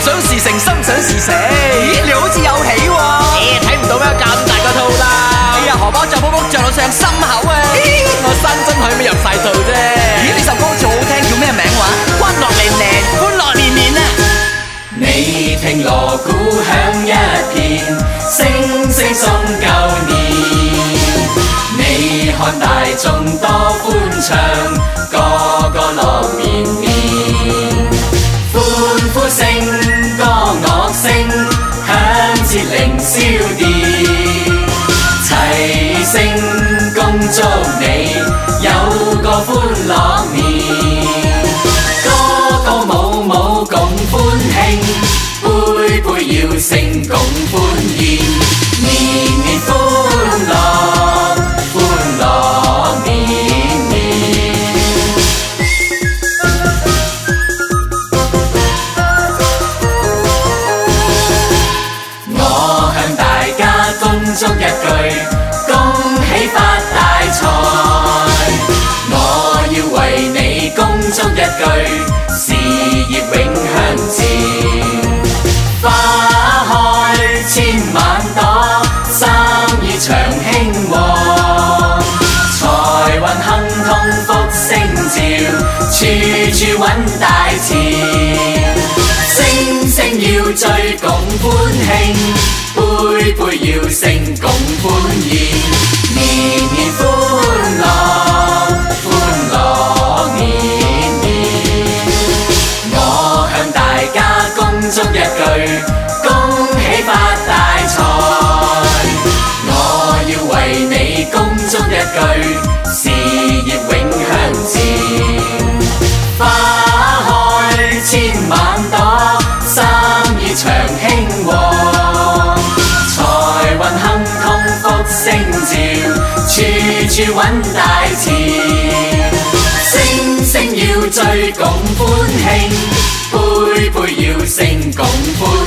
想事成，心想事死。咦，你好似有喜？咦，睇唔到咩咁大个套哎呀，荷包着卜卜着到上心口啊！我新真系咩入晒套啫？咦，呢首歌词好听，叫咩名话？欢乐连连，欢乐连连啊！你听锣鼓响一片，声声送旧年。你看大众多欢畅。声，歌乐声，响彻凌霄殿，齐声恭祝你。恭祝一句，恭喜发大财！我要为你恭祝一句，事业永向前。花开千万朵，生意长兴旺，财运亨通，福星照，处处稳大钱。声声要聚，共欢庆。杯杯要盛共歡宴，年年歡樂，歡樂年年。我向大家恭祝一句，恭喜發大財。我要為你恭祝一句。稳大钱，星星要聚共欢庆，杯杯要胜共欢。